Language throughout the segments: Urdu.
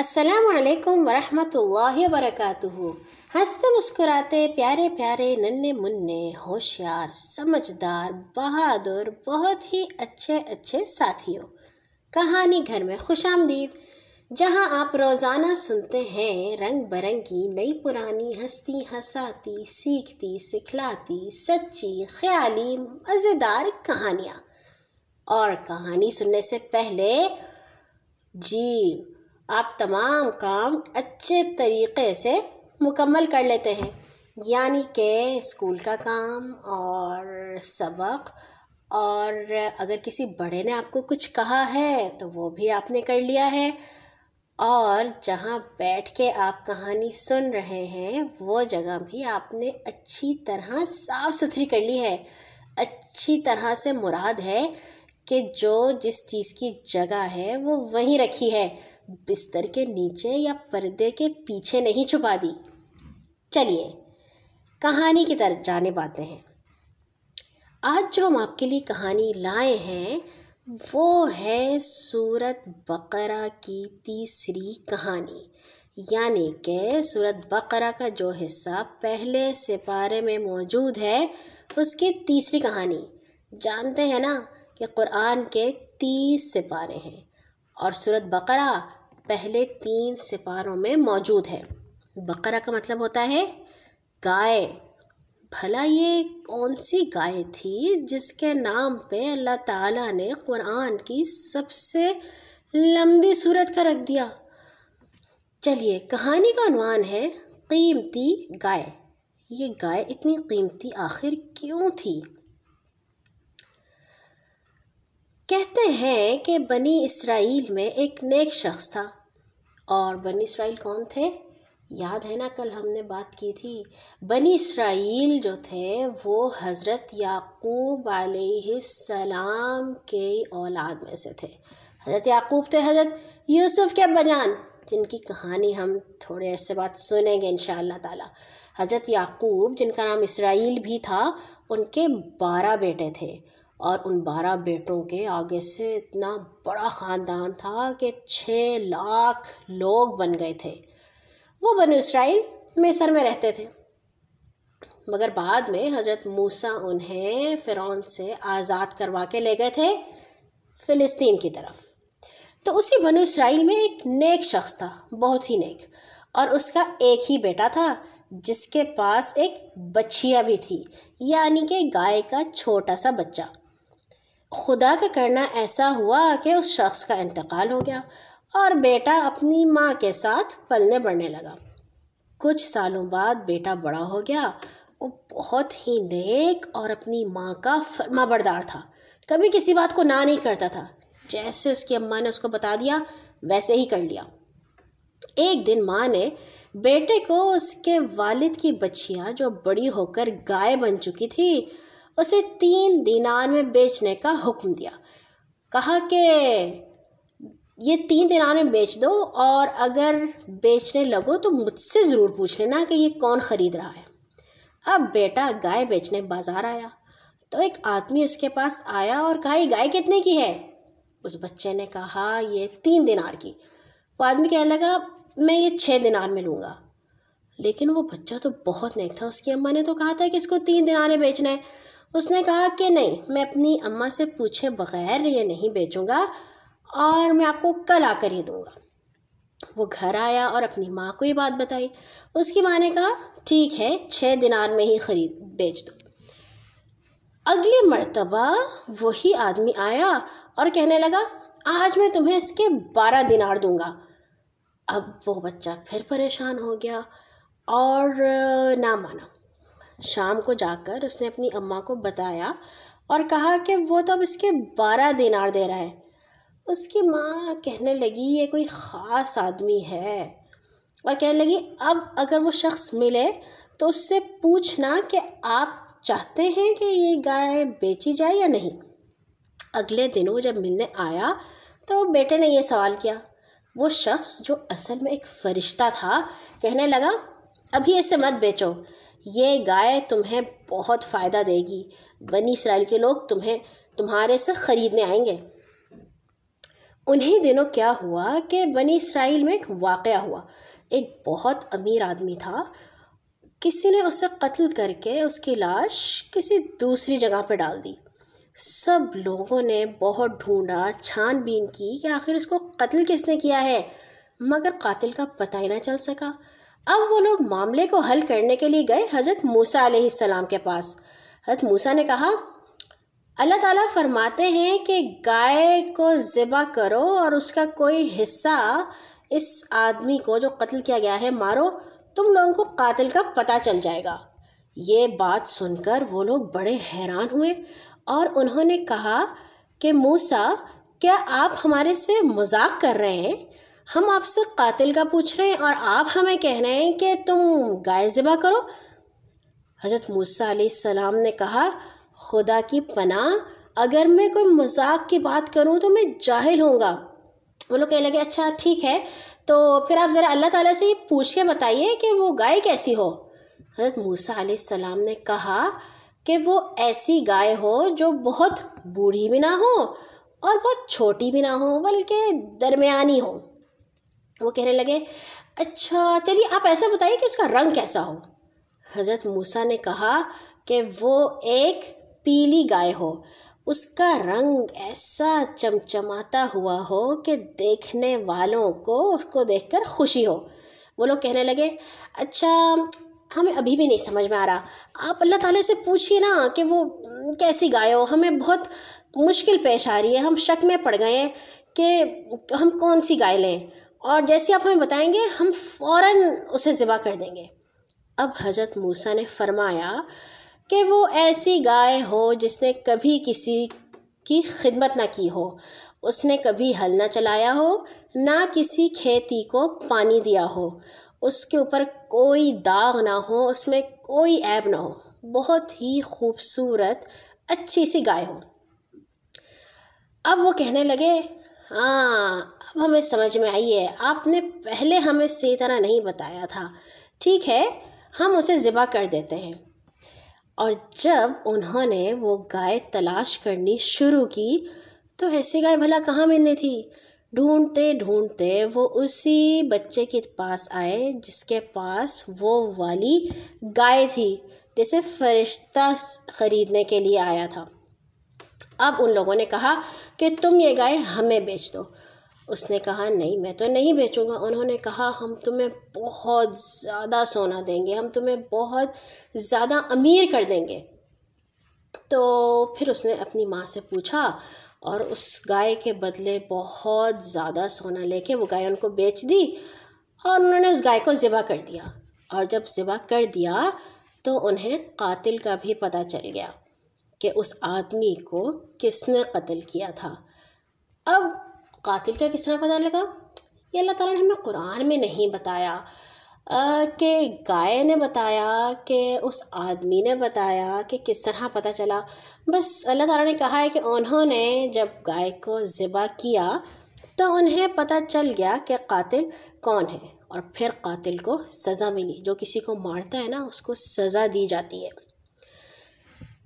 السلام علیکم ورحمۃ اللہ وبرکاتہ۔ ہنستے مسکراتے پیارے پیارے ننے منے ہوشیار، سمجھدار، بہادر، بہت ہی اچھے اچھے ساتھیوں۔ کہانی گھر میں خوش آمدید، جہاں آپ روزانہ سنتے ہیں رنگ برنگی، نئی پرانی ہستی ہساتی، سیکھتی، سکھلاتی، سچی، خیالی، مزیدار کہانیاں۔ اور کہانی سننے سے پہلے جی آپ تمام کام اچھے طریقے سے مکمل کر لیتے ہیں۔ یعنی کہ اسکول کا کام اور سبق۔ اور اگر کسی بڑے نے آپ کو کچھ کہا ہے تو وہ بھی آپ نے کر لیا ہے۔ اور جہاں بیٹھ کے آپ کہانی سن رہے ہیں، وہ جگہ بھی آپ نے اچھی طرح صاف ستھری کر لی ہے۔ اچھی طرح سے مراد ہے کہ جو جس چیز کی جگہ ہے، وہ وہیں رکھی ہے۔ بستر کے نیچے یا پردے کے پیچھے نہیں چھپا دی۔ چلیے، کہانی کی طرف جانے پاتے ہیں۔ آج جو ہم آپ کے لیے کہانی لائے ہیں، وہ ہے سورت بقرہ کی تیسری کہانی۔ یعنی کہ سورت بقرہ کا جو حصہ پہلے سپارے میں موجود ہے، اس کی تیسری کہانی۔ جانتے ہیں نا کہ قرآن کے تیس سپارے ہیں اور سورت بقرہ پہلے تین سپاروں میں موجود ہے۔ بقرہ کا مطلب ہوتا ہے، گائے۔ بھلا یہ کون سی گائے تھی جس کے نام پہ اللہ تعالیٰ نے قرآن کی سب سے لمبی صورت کا رکھ دیا؟ چلیے، کہانی کا عنوان ہے قیمتی گائے۔ یہ گائے اتنی قیمتی آخر کیوں تھی؟ کہتے ہیں کہ بنی اسرائیل میں ایک نیک شخص تھا۔ اور بنی اسرائیل کون تھے؟ یاد ہے نا کل ہم نے بات کی تھی۔ بنی اسرائیل جو تھے، وہ حضرت یعقوب علیہ السلام کے اولاد میں سے تھے۔ حضرت یعقوب تھے حضرت یوسف کے بجان جن کی کہانی ہم تھوڑے عرصے بعد سنیں گے ان شاء اللہ تعالیٰ۔ حضرت یعقوب، جن کا نام اسرائیل بھی تھا، ان کے بارہ بیٹے تھے۔ اور ان بارہ بیٹوں کے آگے سے اتنا بڑا خاندان تھا کہ چھ لاکھ لوگ بن گئے تھے۔ وہ بنو اسرائیل مصر میں رہتے تھے۔ مگر بعد میں حضرت موسیٰ انہیں فرعون سے آزاد کروا کے لے گئے تھے فلسطین کی طرف۔ تو اسی بنو اسرائیل میں ایک نیک شخص تھا، بہت ہی نیک۔ اور اس کا ایک ہی بیٹا تھا، جس کے پاس ایک بچھیا بھی تھی یعنی کہ گائے کا چھوٹا سا بچہ۔ خدا کا کرنا ایسا ہوا کہ اس شخص کا انتقال ہو گیا اور بیٹا اپنی ماں کے ساتھ پلنے بڑھنے لگا۔ کچھ سالوں بعد بیٹا بڑا ہو گیا۔ وہ بہت ہی نیک اور اپنی ماں کا فرما بردار تھا۔ کبھی کسی بات کو نہ نہیں کرتا تھا۔ جیسے اس کی اماں نے اس کو بتا دیا، ویسے ہی کر لیا۔ ایک دن ماں نے بیٹے کو اس کے والد کی بچیاں جو بڑی ہو کر گائے بن چکی تھی اسے تین دینار میں بیچنے کا حکم دیا۔ کہا کہ یہ تین دینار میں بیچ دو اور اگر بیچنے لگو تو مجھ سے ضرور پوچھ لینا کہ یہ کون خرید رہا ہے۔ اب بیٹا گائے بیچنے بازار آیا۔ تو ایک آدمی اس کے پاس آیا اور کہا، یہ گائے کتنے کی ہے؟ اس بچے نے کہا، یہ تین دینار کی۔ وہ آدمی کہنے لگا، میں یہ چھ دینار میں لوں گا۔ لیکن وہ بچہ تو بہت نیک تھا۔ اس کی اماں نے تو کہا تھا کہ اس کو تین دیناریں بیچنا ہے۔ اس نے کہا کہ نہیں، میں اپنی اماں سے پوچھے بغیر یہ نہیں بیچوں گا اور میں آپ کو کل آ کر یہ دوں گا۔ وہ گھر آیا اور اپنی ماں کو یہ بات بتائی۔ اس کی ماں نے کہا، ٹھیک ہے، چھ دنار میں ہی خرید، بیچ دو۔ اگلی مرتبہ وہی آدمی آیا اور کہنے لگا، آج میں تمہیں اس کے بارہ دنار دوں گا۔ اب وہ بچہ پھر پریشان ہو گیا اور نہ مانا۔ شام کو جا کر اس نے اپنی اماں کو بتایا اور کہا کہ وہ تو اب اس کے بارہ دینار دے رہا ہے۔ اس کی ماں کہنے لگی، یہ کوئی خاص آدمی ہے۔ اور کہنے لگی، اب اگر وہ شخص ملے تو اس سے پوچھنا کہ آپ چاہتے ہیں کہ یہ گائے بیچی جائے یا نہیں۔ اگلے دنوں جب ملنے آیا تو بیٹے نے یہ سوال کیا۔ وہ شخص جو اصل میں ایک فرشتہ تھا، کہنے لگا، ابھی اسے مت بیچو۔ یہ گائے تمہیں بہت فائدہ دے گی۔ بنی اسرائیل کے لوگ تمہیں تمہارے سے خریدنے آئیں گے۔ انہی دنوں کیا ہوا کہ بنی اسرائیل میں ایک واقعہ ہوا۔ ایک بہت امیر آدمی تھا۔ کسی نے اسے قتل کر کے اس کی لاش کسی دوسری جگہ پہ ڈال دی۔ سب لوگوں نے بہت ڈھونڈا، چھان بین کی کہ آخر اس کو قتل کس نے کیا ہے؟ مگر قاتل کا پتہ ہی نہ چل سکا۔ اب وہ لوگ معاملے کو حل کرنے کے لیے گئے حضرت موسیٰ علیہ السلام کے پاس۔ حضرت موسیٰ نے کہا، اللہ تعالیٰ فرماتے ہیں کہ گائے کو ذبح کرو اور اس کا کوئی حصہ اس آدمی کو جو قتل کیا گیا ہے مارو، تم لوگوں کو قاتل کا پتہ چل جائے گا۔ یہ بات سن کر وہ لوگ بڑے حیران ہوئے اور انہوں نے کہا کہ موسا کیا آپ ہمارے سے مذاق کر رہے ہیں؟ ہم آپ سے قاتل کا پوچھ رہے ہیں اور آپ ہمیں کہہ رہے ہیں کہ تم گائے ذبح کرو۔ حضرت موسیٰ علیہ السلام نے کہا، خدا کی پناہ، اگر میں کوئی مذاق کی بات کروں تو میں جاہل ہوں گا۔ وہ لوگ کہنے لگے اچھا ٹھیک ہے۔ تو پھر آپ ذرا اللہ تعالیٰ سے یہ پوچھ کے بتائیے کہ وہ گائے کیسی ہو؟ حضرت موسیٰ علیہ السلام نے کہا کہ وہ ایسی گائے ہو جو بہت بوڑھی بھی نہ ہو اور بہت چھوٹی بھی نہ ہو، بلکہ درمیانی ہو۔ وہ کہنے لگے اچھا چلیے آپ ایسا بتائیے کہ اس کا رنگ کیسا ہو؟ حضرت موسیٰ نے کہا کہ وہ ایک پیلی گائے ہو، اس کا رنگ ایسا چمچماتا ہوا ہو کہ دیکھنے والوں کو اس کو دیکھ کر خوشی ہو۔ وہ لوگ کہنے لگے اچھا ہمیں ابھی بھی نہیں سمجھ میں آ رہا۔ آپ اللہ تعالیٰ سے پوچھیے نا کہ وہ کیسی گائے ہو؟ ہمیں بہت مشکل پیش آ رہی ہے، ہم شک میں پڑ گئے ہیں کہ ہم کون سی گائے لیں۔ اور جیسے آپ ہمیں بتائیں گے، ہم فوراً اسے ذبح کر دیں گے۔ اب حضرت موسیٰ نے فرمایا کہ وہ ایسی گائے ہو جس نے کبھی کسی کی خدمت نہ کی ہو۔ اس نے کبھی ہل نہ چلایا ہو، نہ کسی کھیتی کو پانی دیا ہو۔ اس کے اوپر کوئی داغ نہ ہو، اس میں کوئی عیب نہ ہو۔ بہت ہی خوبصورت، اچھی سی گائے ہو۔ اب وہ کہنے لگے ہاں اب ہمیں سمجھ میں آئی ہے۔ آپ نے پہلے ہمیں صحیح طرح نہیں بتایا تھا۔ ٹھیک ہے، ہم اسے ذبح کر دیتے ہیں۔ اور جب انہوں نے وہ گائے تلاش کرنی شروع کی، تو ایسی گائے بھلا کہاں ملنی تھی؟ ڈھونڈتے ڈھونڈتے وہ اسی بچے کے پاس آئے، جس کے پاس وہ والی گائے تھی، جسے فرشتہ خریدنے کے لیے آیا تھا۔ اب ان لوگوں نے کہا کہ تم یہ گائے ہمیں بیچ دو۔ اس نے کہا، نہیں، میں تو نہیں بیچوں گا۔ انہوں نے کہا، ہم تمہیں بہت زیادہ سونا دیں گے، ہم تمہیں بہت زیادہ امیر کر دیں گے۔ تو پھر اس نے اپنی ماں سے پوچھا، اور اس گائے کے بدلے بہت زیادہ سونا لے کے وہ گائے ان کو بیچ دی، اور انہوں نے اس گائے کو ذبح کر دیا۔ اور جب ذبح کر دیا تو انہیں قاتل کا بھی پتہ چل گیا۔ کہ اس آدمی کو کس نے قتل کیا تھا۔ اب قاتل کا کس طرح پتہ لگا؟ یہ اللہ تعالیٰ نے ہمیں قرآن میں نہیں بتایا کہ گائے نے بتایا، کہ اس آدمی نے بتایا کہ کس طرح پتہ چلا۔ بس اللہ تعالیٰ نے کہا ہے کہ انہوں نے جب گائے کو ذبح کیا تو انہیں پتہ چل گیا کہ قاتل کون ہے۔ اور پھر قاتل کو سزا ملی، جو کسی کو مارتا ہے نا، اس کو سزا دی جاتی ہے۔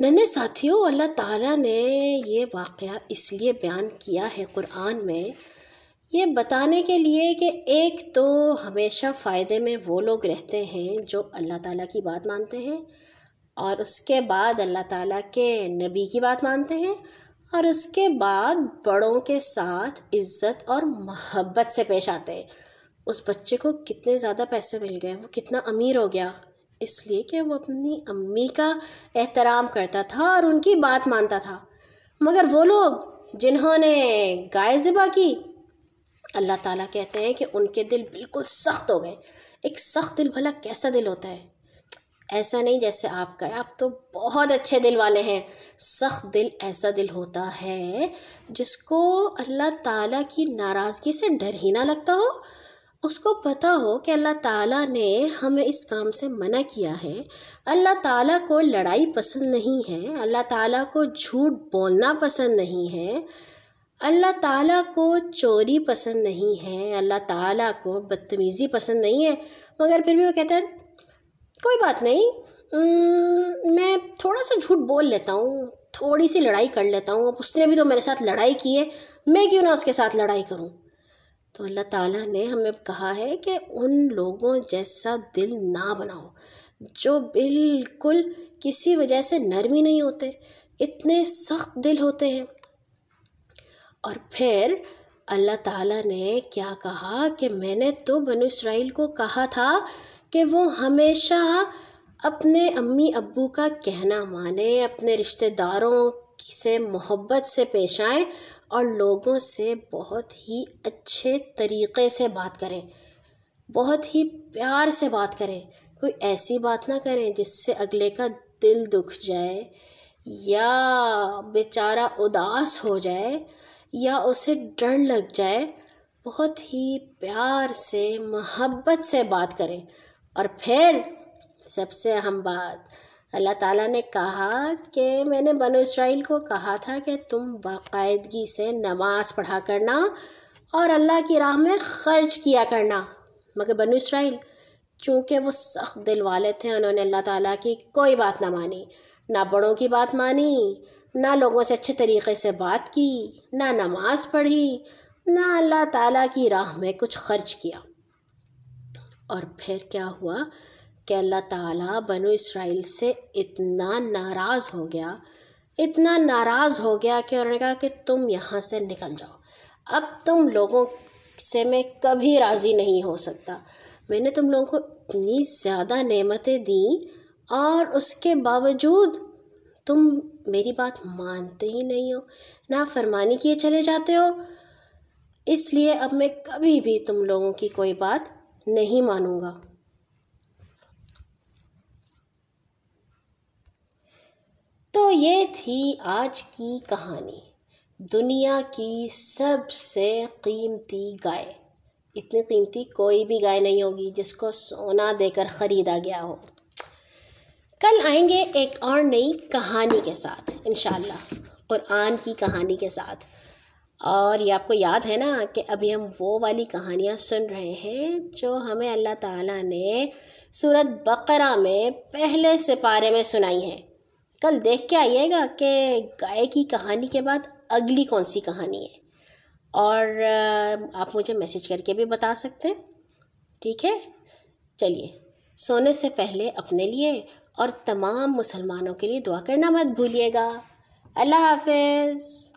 ننے ساتھیوں، اللہ تعالیٰ نے یہ واقعہ اس لیے بیان کیا ہے قرآن میں، یہ بتانے کے لیے کہ ایک تو ہمیشہ فائدے میں وہ لوگ رہتے ہیں جو اللہ تعالیٰ کی بات مانتے ہیں، اور اس کے بعد اللہ تعالیٰ کے نبی کی بات مانتے ہیں، اور اس کے بعد بڑوں کے ساتھ عزت اور محبت سے پیش آتے ہیں۔ اس بچے کو کتنے زیادہ پیسے مل گئے، وہ کتنا امیر ہو گیا۔ اس لیے کہ وہ اپنی امی کا احترام کرتا تھا اور ان کی بات مانتا تھا۔ مگر وہ لوگ جنہوں نے گائے ذبح کی، اللہ تعالیٰ کہتے ہیں کہ ان کے دل بالکل سخت ہو گئے۔ ایک سخت دل بھلا کیسا دل ہوتا ہے؟ ایسا نہیں جیسے آپ کا۔ ہے آپ تو بہت اچھے دل والے ہیں۔ سخت دل ایسا دل ہوتا ہے جس کو اللہ تعالیٰ کی ناراضگی سے ڈر ہی نہ لگتا ہو۔ اس کو پتہ ہو کہ اللہ تعالیٰ نے ہمیں اس کام سے منع کیا ہے۔ اللہ تعالیٰ کو لڑائی پسند نہیں ہے، اللہ تعالیٰ کو جھوٹ بولنا پسند نہیں ہے۔ اللہ تعالیٰ کو چوری پسند نہیں ہے، اللہ تعالیٰ کو بدتمیزی پسند نہیں ہے۔ مگر پھر بھی وہ کہتے ہیں کوئی بات نہیں میں تھوڑا سا جھوٹ بول لیتا ہوں، تھوڑی سی لڑائی کر لیتا ہوں۔ اب اس نے بھی تو میرے ساتھ لڑائی کی ہے، میں کیوں نہ اس کے ساتھ لڑائی کروں؟ تو اللہ تعالیٰ نے ہمیں کہا ہے کہ ان لوگوں جیسا دل نہ بناؤ، جو بالکل کسی وجہ سے نرمی نہیں ہوتے، اتنے سخت دل ہوتے ہیں۔ اور پھر اللہ تعالیٰ نے کیا کہا کہ میں نے تو بنو اسرائیل کو کہا تھا کہ وہ ہمیشہ اپنے امی ابو کا کہنا مانیں اپنے رشتہ داروں سے محبت سے پیش آئیں اور لوگوں سے بہت ہی اچھے طریقے سے بات کریں۔ بہت ہی پیار سے بات کریں۔ کوئی ایسی بات نہ کریں جس سے اگلے کا دل دکھ جائے یا بیچارہ اداس ہو جائے یا اسے ڈر لگ جائے۔ بہت ہی پیار سے، محبت سے بات کریں۔ اور پھر سب سے اہم بات اللہ تعالیٰ نے کہا کہ میں نے بنو اسرائیل کو کہا تھا کہ تم باقاعدگی سے نماز پڑھا کرنا اور اللہ کی راہ میں خرچ کیا کرنا۔ مگر بنو اسرائیل، چونکہ وہ سخت دل والے تھے، انہوں نے اللہ تعالیٰ کی کوئی بات نہ مانی۔ نہ بڑوں کی بات مانی، نہ لوگوں سے اچھے طریقے سے بات کی، نہ نماز پڑھی، نہ اللہ تعالیٰ کی راہ میں کچھ خرچ کیا۔ اور پھر کیا ہوا؟ کہ اللہ تعالیٰ بنو اسرائیل سے اتنا ناراض ہو گیا، اتنا ناراض ہو گیا کہ انہوں نے کہا کہ تم یہاں سے نکل جاؤ۔ اب تم لوگوں سے میں کبھی راضی نہیں ہو سکتا۔ میں نے تم لوگوں کو اتنی زیادہ نعمتیں دیں اور اس کے باوجود تم میری بات مانتے ہی نہیں ہو نہ فرمانی کیے چلے جاتے ہو۔ اس لیے اب میں کبھی بھی تم لوگوں کی کوئی بات نہیں مانوں گا۔ تو یہ تھی آج کی کہانی۔ دنیا کی سب سے قیمتی گائے۔ اتنی قیمتی کوئی بھی گائے نہیں ہوگی جس کو سونا دے کر خریدا گیا ہو۔ کل آئیں گے ایک اور نئی کہانی کے ساتھ، انشاءاللہ۔ قرآن کی کہانی کے ساتھ۔ اور یہ آپ کو یاد ہے نا کہ ابھی ہم وہ والی کہانیاں سن رہے ہیں جو ہمیں اللہ تعالیٰ نے صورت بقرہ میں پہلے سپارے میں سنائی ہیں۔ کل دیکھ کے آئیے گا کہ گائے کی کہانی کے بعد اگلی کون سی کہانی ہے۔ اور آپ مجھے میسیج کر کے بھی بتا سکتے ہیں۔ ٹھیک ہے؟ چلیے، سونے سے پہلے اپنے لیے اور تمام مسلمانوں کے لیے دعا کرنا مت بھولیے گا۔ اللہ حافظ۔